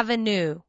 Avenue.